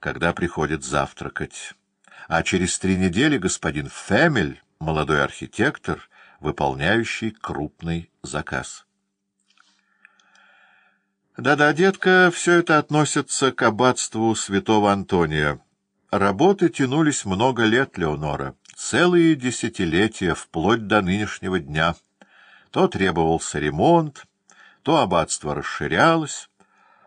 когда приходит завтракать. А через три недели господин Фемель, молодой архитектор, выполняющий крупный заказ. Да-да, детка, все это относится к аббатству святого Антония. Работы тянулись много лет, Леонора, целые десятилетия, вплоть до нынешнего дня. То требовался ремонт, то аббатство расширялось,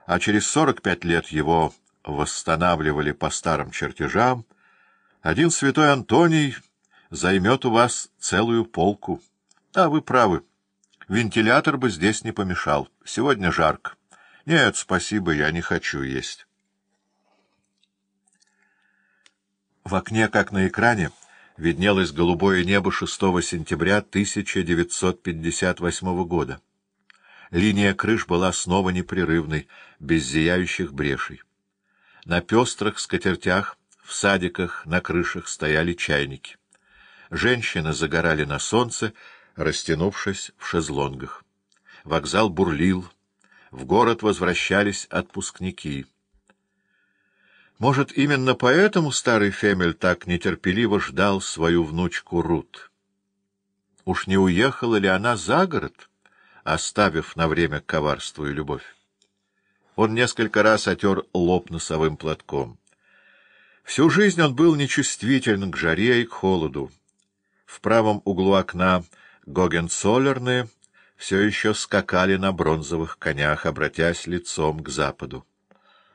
а через сорок пять лет его восстанавливали по старым чертежам. Один святой Антоний займет у вас целую полку. А вы правы, вентилятор бы здесь не помешал. Сегодня жарко. Нет, спасибо, я не хочу есть. В окне, как на экране, виднелось голубое небо 6 сентября 1958 года. Линия крыш была снова непрерывной, без зияющих брешей. На пестрых скатертях, в садиках, на крышах стояли чайники. Женщины загорали на солнце, растянувшись в шезлонгах. Вокзал бурлил, в город возвращались отпускники. Может, именно поэтому старый Фемель так нетерпеливо ждал свою внучку Рут? Уж не уехала ли она за город? — оставив на время коварство и любовь. Он несколько раз отер лоб носовым платком. Всю жизнь он был нечувствителен к жаре и к холоду. В правом углу окна Гогенцоллерны все еще скакали на бронзовых конях, обратясь лицом к западу.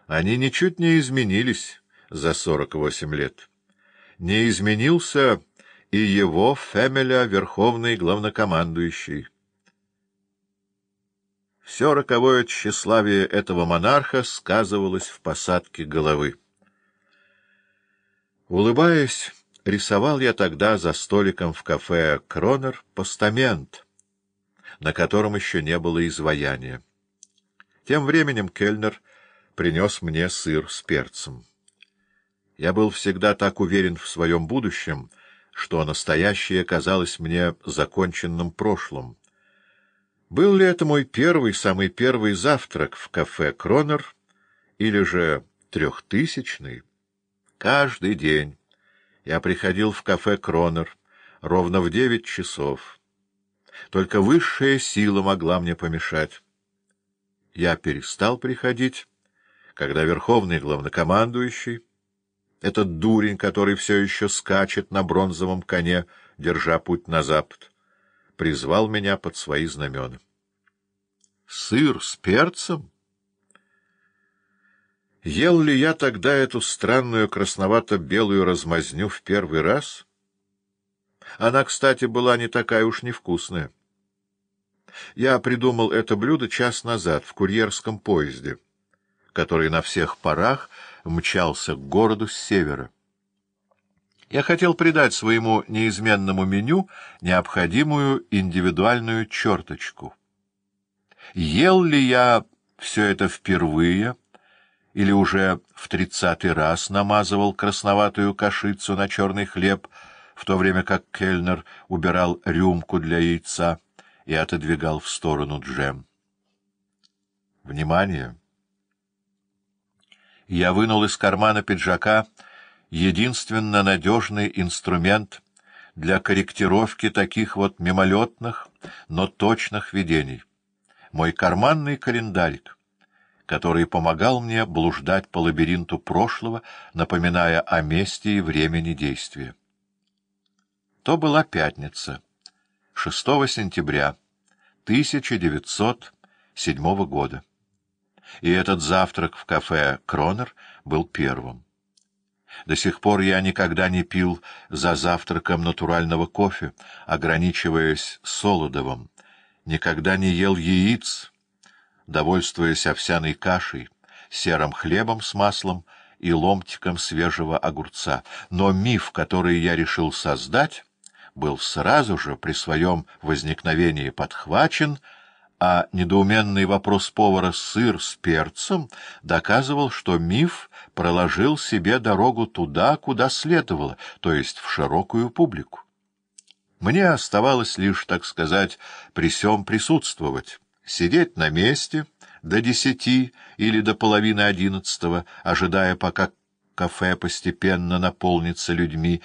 Они ничуть не изменились за сорок восемь лет. Не изменился и его Фемеля, верховный главнокомандующий. Все роковое тщеславие этого монарха сказывалось в посадке головы. Улыбаясь, рисовал я тогда за столиком в кафе «Кронер» постамент, на котором еще не было изваяния. Тем временем Кельнер принес мне сыр с перцем. Я был всегда так уверен в своем будущем, что настоящее казалось мне законченным прошлым, был ли это мой первый, самый первый завтрак в кафе «Кронер» или же трехтысячный? Каждый день я приходил в кафе «Кронер» ровно в девять часов. Только высшая сила могла мне помешать. Я перестал приходить, когда верховный главнокомандующий, этот дурень, который все еще скачет на бронзовом коне, держа путь на запад, призвал меня под свои знамена. Сыр с перцем? Ел ли я тогда эту странную красновато-белую размазню в первый раз? Она, кстати, была не такая уж невкусная. Я придумал это блюдо час назад в курьерском поезде, который на всех парах мчался к городу с севера. Я хотел придать своему неизменному меню необходимую индивидуальную черточку. Ел ли я все это впервые или уже в тридцатый раз намазывал красноватую кашицу на черный хлеб, в то время как кельнер убирал рюмку для яйца и отодвигал в сторону джем? Внимание! Я вынул из кармана пиджака единственно надежный инструмент для корректировки таких вот мимолетных, но точных видений. Мой карманный календарик, который помогал мне блуждать по лабиринту прошлого, напоминая о месте и времени действия. То была пятница, 6 сентября 1907 года. И этот завтрак в кафе «Кронер» был первым. До сих пор я никогда не пил за завтраком натурального кофе, ограничиваясь солодовым, никогда не ел яиц, довольствуясь овсяной кашей, серым хлебом с маслом и ломтиком свежего огурца. Но миф, который я решил создать, был сразу же при своем возникновении подхвачен — а недоуменный вопрос повара «сыр с перцем» доказывал, что миф проложил себе дорогу туда, куда следовало, то есть в широкую публику. Мне оставалось лишь, так сказать, при сём присутствовать, сидеть на месте до десяти или до половины одиннадцатого, ожидая, пока кафе постепенно наполнится людьми,